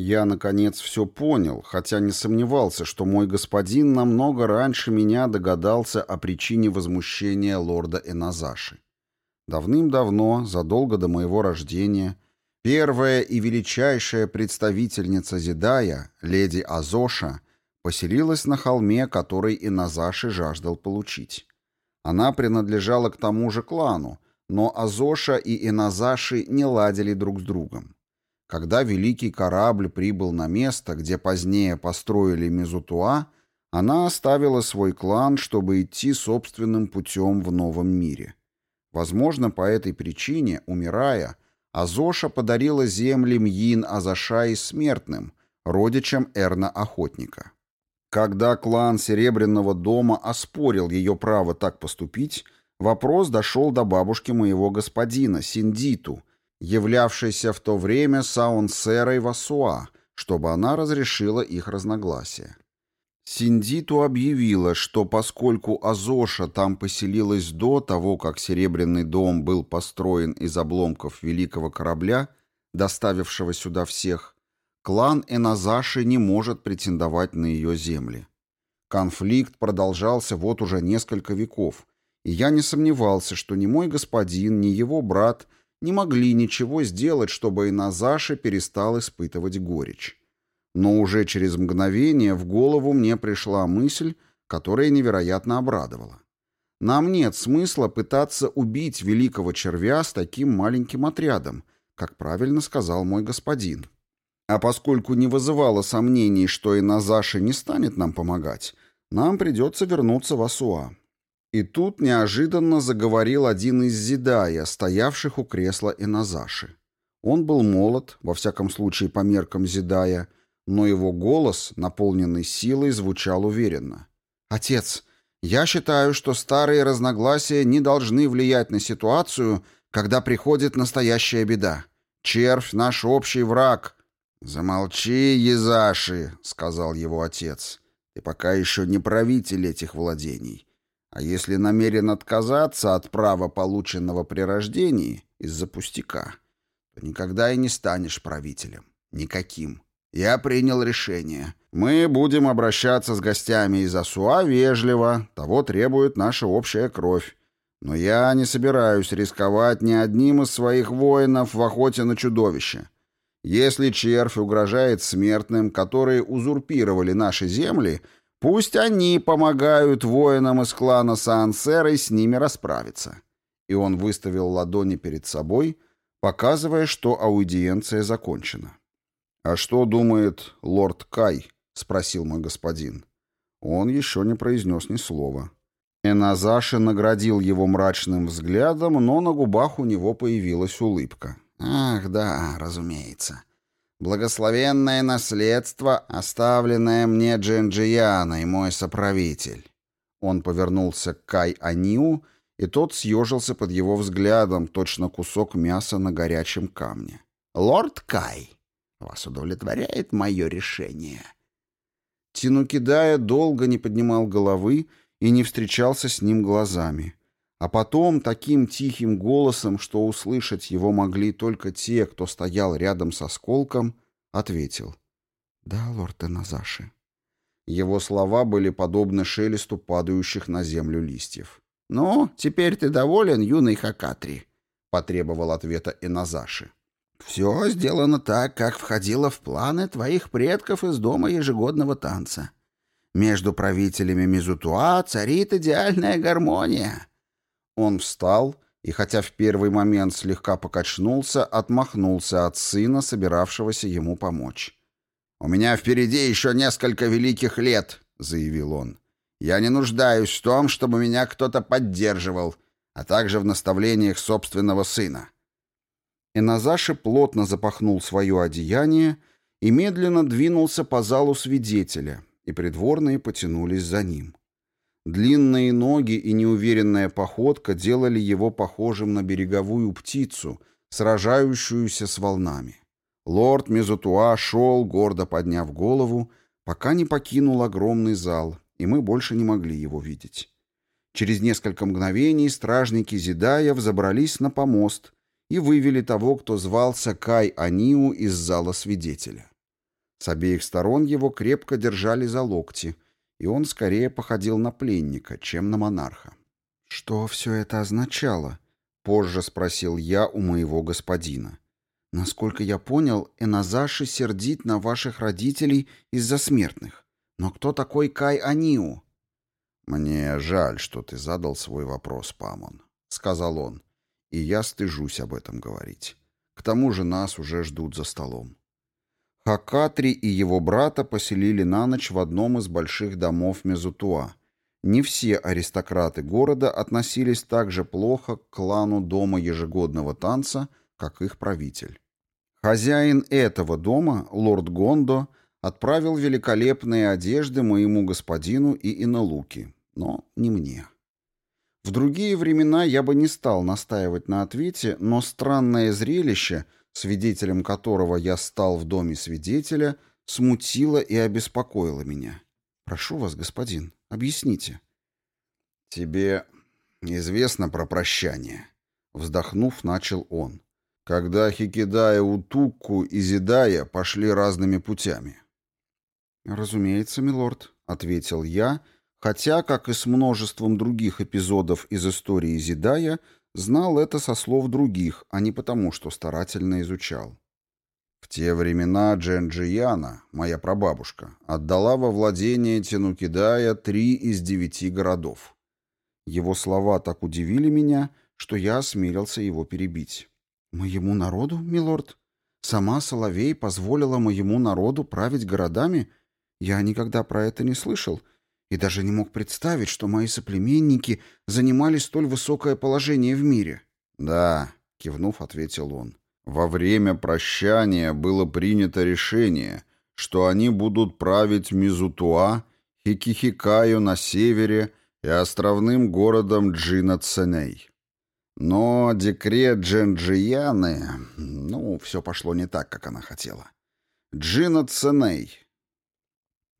Я, наконец, все понял, хотя не сомневался, что мой господин намного раньше меня догадался о причине возмущения лорда Эназаши. Давным-давно, задолго до моего рождения, первая и величайшая представительница Зидая, леди Азоша, поселилась на холме, который Эназаши жаждал получить. Она принадлежала к тому же клану, но Азоша и Эназаши не ладили друг с другом. Когда великий корабль прибыл на место, где позднее построили Мезутуа, она оставила свой клан, чтобы идти собственным путем в новом мире. Возможно, по этой причине, умирая, Азоша подарила земли Мьин Азашаи смертным, родичам Эрна-охотника. Когда клан Серебряного дома оспорил ее право так поступить, вопрос дошел до бабушки моего господина, Синдиту, являвшейся в то время саунсерой Васуа, чтобы она разрешила их разногласия. Синдиту объявила, что поскольку Азоша там поселилась до того, как Серебряный дом был построен из обломков великого корабля, доставившего сюда всех, клан Эназаши не может претендовать на ее земли. Конфликт продолжался вот уже несколько веков, и я не сомневался, что ни мой господин, ни его брат – не могли ничего сделать, чтобы Иназаша перестал испытывать горечь. Но уже через мгновение в голову мне пришла мысль, которая невероятно обрадовала. Нам нет смысла пытаться убить великого червя с таким маленьким отрядом, как правильно сказал мой господин. А поскольку не вызывало сомнений, что Иназаша не станет нам помогать, нам придется вернуться в Асуа. И тут неожиданно заговорил один из Зидая, стоявших у кресла Иназаши. Он был молод, во всяком случае по меркам Зидая, но его голос, наполненный силой, звучал уверенно. «Отец, я считаю, что старые разногласия не должны влиять на ситуацию, когда приходит настоящая беда. Червь — наш общий враг». «Замолчи, Езаши», — сказал его отец. «Ты пока еще не правитель этих владений. А если намерен отказаться от права, полученного при рождении, из-за пустяка, то никогда и не станешь правителем. Никаким. Я принял решение. Мы будем обращаться с гостями из Асуа вежливо, того требует наша общая кровь. Но я не собираюсь рисковать ни одним из своих воинов в охоте на чудовище. Если червь угрожает смертным, которые узурпировали наши земли, Пусть они помогают воинам из клана Саансеры с ними расправиться. И он выставил ладони перед собой, показывая, что аудиенция закончена. «А что думает лорд Кай?» — спросил мой господин. Он еще не произнес ни слова. Эназаши наградил его мрачным взглядом, но на губах у него появилась улыбка. «Ах, да, разумеется. Благословенное наследство, оставленное мне Джинджияной, мой соправитель. Он повернулся к Кай-Аниу, и тот съежился под его взглядом, точно кусок мяса на горячем камне. «Лорд Кай, вас удовлетворяет мое решение?» Тинукидая долго не поднимал головы и не встречался с ним глазами. А потом таким тихим голосом, что услышать его могли только те, кто стоял рядом со осколком, ответил. «Да, лорд Эназаши». Его слова были подобны шелесту падающих на землю листьев. «Ну, теперь ты доволен, юный Хакатри?» — потребовал ответа Эназаши. «Все сделано так, как входило в планы твоих предков из дома ежегодного танца. Между правителями Мизутуа царит идеальная гармония. Он встал и, хотя в первый момент слегка покачнулся, отмахнулся от сына, собиравшегося ему помочь. «У меня впереди еще несколько великих лет», — заявил он. «Я не нуждаюсь в том, чтобы меня кто-то поддерживал, а также в наставлениях собственного сына». Иназаши плотно запахнул свое одеяние и медленно двинулся по залу свидетеля, и придворные потянулись за ним. Длинные ноги и неуверенная походка делали его похожим на береговую птицу, сражающуюся с волнами. Лорд Мезутуа шел, гордо подняв голову, пока не покинул огромный зал, и мы больше не могли его видеть. Через несколько мгновений стражники Зидая взобрались на помост и вывели того, кто звался Кай Аниу из зала свидетеля. С обеих сторон его крепко держали за локти, и он скорее походил на пленника, чем на монарха. «Что все это означало?» — позже спросил я у моего господина. «Насколько я понял, Эназаши сердит на ваших родителей из-за смертных. Но кто такой Кай Аниу?» «Мне жаль, что ты задал свой вопрос, Памон», — сказал он. «И я стыжусь об этом говорить. К тому же нас уже ждут за столом». Хакатри и его брата поселили на ночь в одном из больших домов Мезутуа. Не все аристократы города относились так же плохо к клану дома ежегодного танца, как их правитель. Хозяин этого дома, лорд Гондо, отправил великолепные одежды моему господину и Иналуки, но не мне. В другие времена я бы не стал настаивать на ответе, но странное зрелище — свидетелем которого я стал в доме свидетеля, смутило и обеспокоило меня. «Прошу вас, господин, объясните». «Тебе известно про прощание?» Вздохнув, начал он. «Когда Хикидая, Утукку и Зидая пошли разными путями». «Разумеется, милорд», — ответил я, хотя, как и с множеством других эпизодов из истории Зидая, — Знал это со слов других, а не потому, что старательно изучал. В те времена Дженджияна, моя прабабушка, отдала во владение Тенукидая три из девяти городов. Его слова так удивили меня, что я осмелился его перебить. «Моему народу, милорд? Сама Соловей позволила моему народу править городами? Я никогда про это не слышал и даже не мог представить, что мои соплеменники занимали столь высокое положение в мире. «Да», — кивнув, ответил он, — «во время прощания было принято решение, что они будут править Мизутуа, Хикихикаю на севере и островным городом Джина-Ценей». Но декрет Дженджияны... Ну, все пошло не так, как она хотела. Джина Ценей.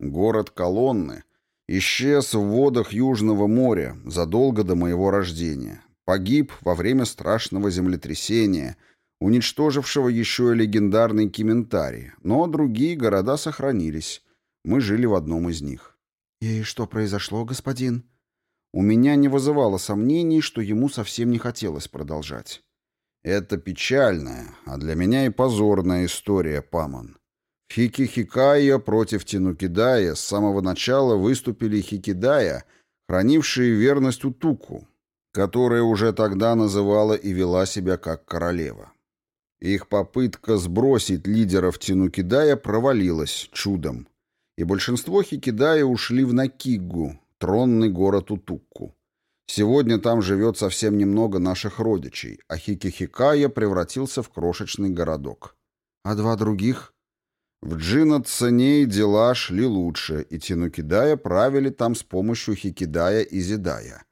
Город колонны, Исчез в водах Южного моря задолго до моего рождения. Погиб во время страшного землетрясения, уничтожившего еще и легендарный Кементарий, но другие города сохранились. Мы жили в одном из них. «И что произошло, господин?» У меня не вызывало сомнений, что ему совсем не хотелось продолжать. «Это печальная, а для меня и позорная история, Памон. Хикихикая против Тинукидая с самого начала выступили Хикидая, хранившие верность Утуку, которая уже тогда называла и вела себя как королева. Их попытка сбросить лидеров Тинукидая провалилась чудом, и большинство Хикидая ушли в Накигу, тронный город Утукку. Сегодня там живет совсем немного наших родичей, а Хикихикая превратился в крошечный городок. А два других в Джинат-Цаней дела шли лучше, и Тинукидая правили там с помощью Хикидая и Зидая.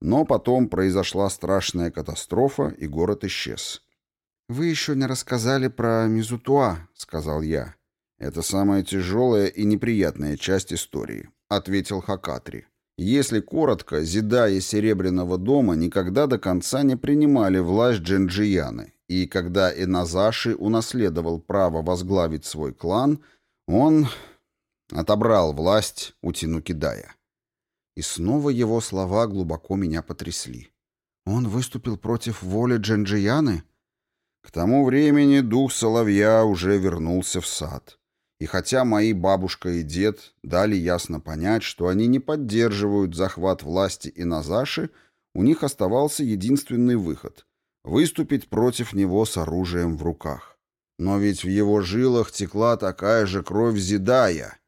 Но потом произошла страшная катастрофа, и город исчез. «Вы еще не рассказали про Мизутуа», — сказал я. «Это самая тяжелая и неприятная часть истории», — ответил Хакатри. Если коротко, Зидая Серебряного дома никогда до конца не принимали власть Джинджияны, и когда Иназаши унаследовал право возглавить свой клан, он отобрал власть у Тинукидая. И снова его слова глубоко меня потрясли. Он выступил против воли Дженджияны? К тому времени дух соловья уже вернулся в сад. И хотя мои бабушка и дед дали ясно понять, что они не поддерживают захват власти Иназаши, у них оставался единственный выход выступить против него с оружием в руках. Но ведь в его жилах текла такая же кровь Зидая.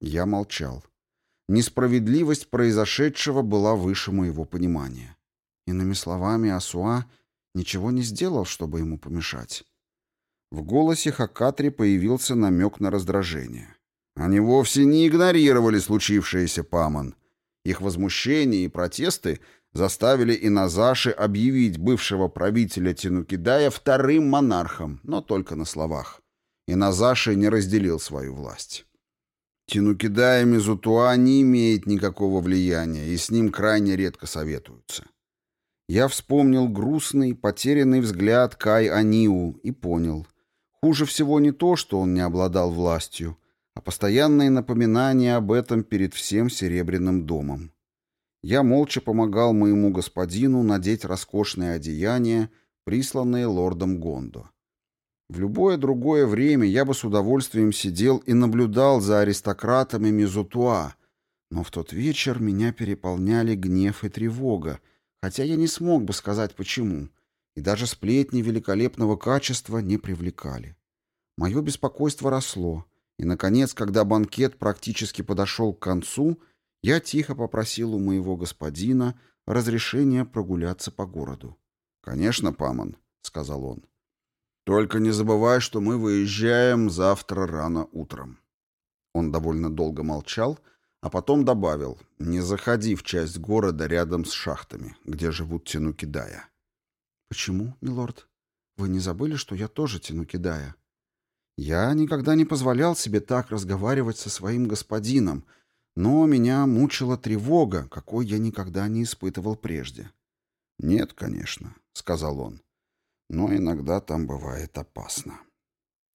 Я молчал. Несправедливость произошедшего была выше моего понимания. Иными словами, Асуа ничего не сделал, чтобы ему помешать. В голосе Хакатри появился намек на раздражение. Они вовсе не игнорировали случившееся, Паман. Их возмущение и протесты заставили Иназаши объявить бывшего правителя Тинукидая вторым монархом, но только на словах. Иназаши не разделил свою власть. Тинукидая Мизутуа не имеет никакого влияния, и с ним крайне редко советуются. Я вспомнил грустный, потерянный взгляд Кай Аниу и понял. Хуже всего не то, что он не обладал властью, а постоянные напоминания об этом перед всем Серебряным домом. Я молча помогал моему господину надеть роскошные одеяния, присланные лордом Гондо. В любое другое время я бы с удовольствием сидел и наблюдал за аристократами Мизутуа, но в тот вечер меня переполняли гнев и тревога, хотя я не смог бы сказать почему, и даже сплетни великолепного качества не привлекали. Мое беспокойство росло, и, наконец, когда банкет практически подошел к концу, я тихо попросил у моего господина разрешения прогуляться по городу. «Конечно, Памон», — сказал он. «Только не забывай, что мы выезжаем завтра рано утром». Он довольно долго молчал, а потом добавил, «Не заходи в часть города рядом с шахтами, где живут Тинукидая». «Почему, милорд? Вы не забыли, что я тоже Тинукидая?» Я никогда не позволял себе так разговаривать со своим господином, но меня мучила тревога, какой я никогда не испытывал прежде. «Нет, конечно», — сказал он, — «но иногда там бывает опасно».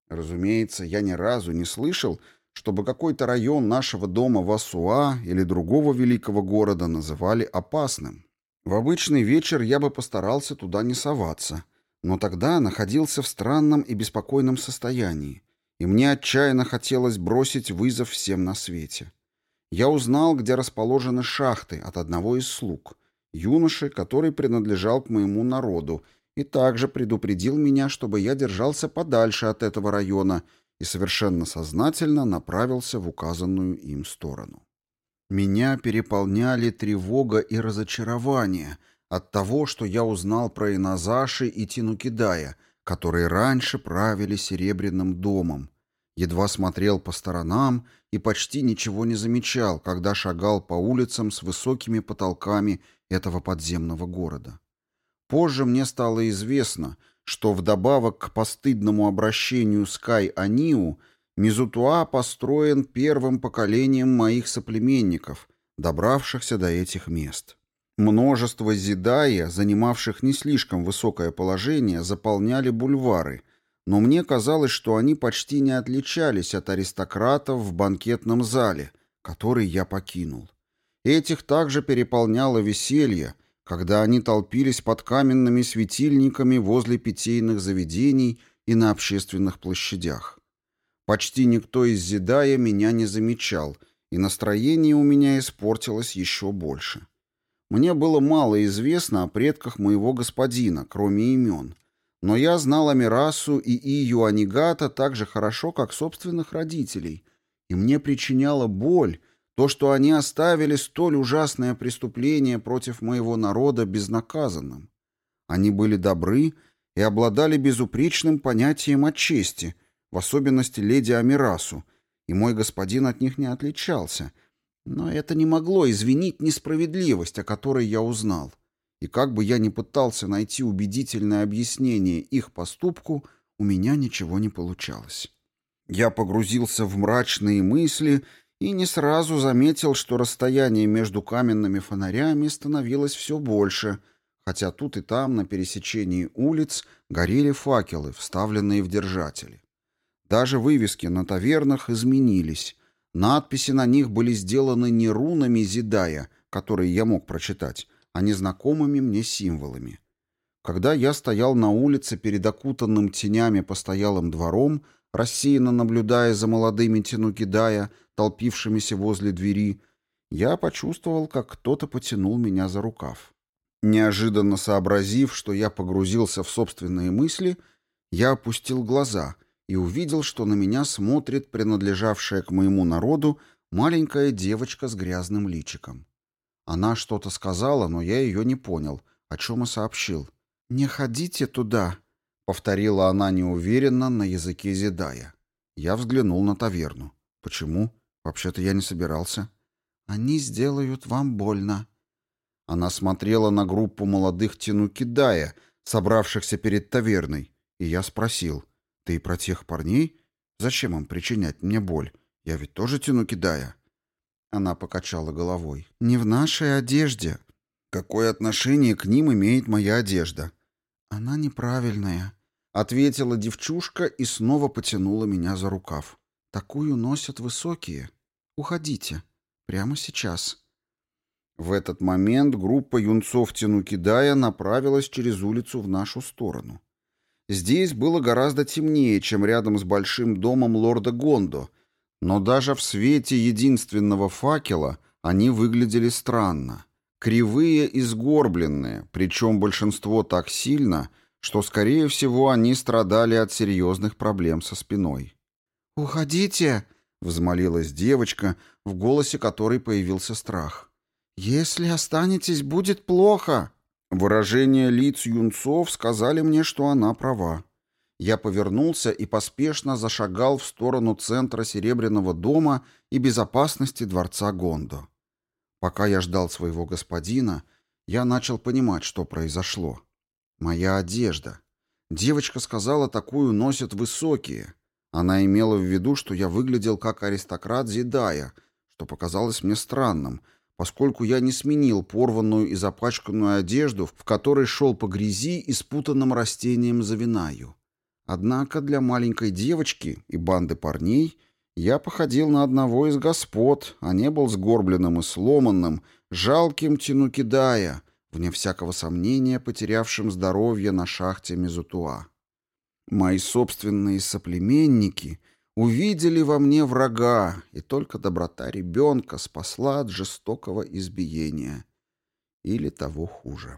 Разумеется, я ни разу не слышал, чтобы какой-то район нашего дома в Асуа или другого великого города называли опасным. В обычный вечер я бы постарался туда не соваться — но тогда находился в странном и беспокойном состоянии, и мне отчаянно хотелось бросить вызов всем на свете. Я узнал, где расположены шахты от одного из слуг, юноши, который принадлежал к моему народу, и также предупредил меня, чтобы я держался подальше от этого района и совершенно сознательно направился в указанную им сторону. Меня переполняли тревога и разочарование — от того, что я узнал про Иназаши и Тинукидая, которые раньше правили Серебряным домом. Едва смотрел по сторонам и почти ничего не замечал, когда шагал по улицам с высокими потолками этого подземного города. Позже мне стало известно, что вдобавок к постыдному обращению с Кай-Аниу Мизутуа построен первым поколением моих соплеменников, добравшихся до этих мест. Множество зидая, занимавших не слишком высокое положение, заполняли бульвары, но мне казалось, что они почти не отличались от аристократов в банкетном зале, который я покинул. Этих также переполняло веселье, когда они толпились под каменными светильниками возле питейных заведений и на общественных площадях. Почти никто из Зидая меня не замечал, и настроение у меня испортилось еще больше. Мне было мало известно о предках моего господина, кроме имен. Но я знал Амирасу и Ию Анигата так же хорошо, как собственных родителей. И мне причиняло боль то, что они оставили столь ужасное преступление против моего народа безнаказанным. Они были добры и обладали безупречным понятием о чести, в особенности леди Амирасу, и мой господин от них не отличался — но это не могло извинить несправедливость, о которой я узнал. И как бы я ни пытался найти убедительное объяснение их поступку, у меня ничего не получалось. Я погрузился в мрачные мысли и не сразу заметил, что расстояние между каменными фонарями становилось все больше, хотя тут и там, на пересечении улиц, горели факелы, вставленные в держатели. Даже вывески на тавернах изменились, Надписи на них были сделаны не рунами Зидая, которые я мог прочитать, а незнакомыми мне символами. Когда я стоял на улице перед окутанным тенями постоялым двором, рассеянно наблюдая за молодыми Тинукидая, толпившимися возле двери, я почувствовал, как кто-то потянул меня за рукав. Неожиданно сообразив, что я погрузился в собственные мысли, я опустил глаза и увидел, что на меня смотрит принадлежавшая к моему народу маленькая девочка с грязным личиком. Она что-то сказала, но я ее не понял, о чем и сообщил. «Не ходите туда», — повторила она неуверенно на языке Зидая. Я взглянул на таверну. «Почему? Вообще-то я не собирался». «Они сделают вам больно». Она смотрела на группу молодых Тинукидая, собравшихся перед таверной, и я спросил — ты про тех парней? Зачем им причинять мне боль? Я ведь тоже тяну кидая. Она покачала головой. Не в нашей одежде. Какое отношение к ним имеет моя одежда? Она неправильная. ответила девчушка и снова потянула меня за рукав. Такую носят высокие. Уходите. Прямо сейчас. В этот момент группа юнцов Тянукидая направилась через улицу в нашу сторону. Здесь было гораздо темнее, чем рядом с большим домом лорда Гондо, но даже в свете единственного факела они выглядели странно. Кривые и сгорбленные, причем большинство так сильно, что, скорее всего, они страдали от серьезных проблем со спиной. «Уходите!» — взмолилась девочка, в голосе которой появился страх. «Если останетесь, будет плохо!» Выражения лиц юнцов сказали мне, что она права. Я повернулся и поспешно зашагал в сторону центра Серебряного дома и безопасности дворца Гондо. Пока я ждал своего господина, я начал понимать, что произошло. Моя одежда. Девочка сказала, такую носят высокие. Она имела в виду, что я выглядел как аристократ Зидая, что показалось мне странным, поскольку я не сменил порванную и запачканную одежду, в которой шел по грязи и спутанным растением завинаю. Однако для маленькой девочки и банды парней я походил на одного из господ, а не был сгорбленным и сломанным, жалким тянукидая, вне всякого сомнения потерявшим здоровье на шахте Мезутуа. Мои собственные соплеменники увидели во мне врага, и только доброта ребенка спасла от жестокого избиения. Или того хуже.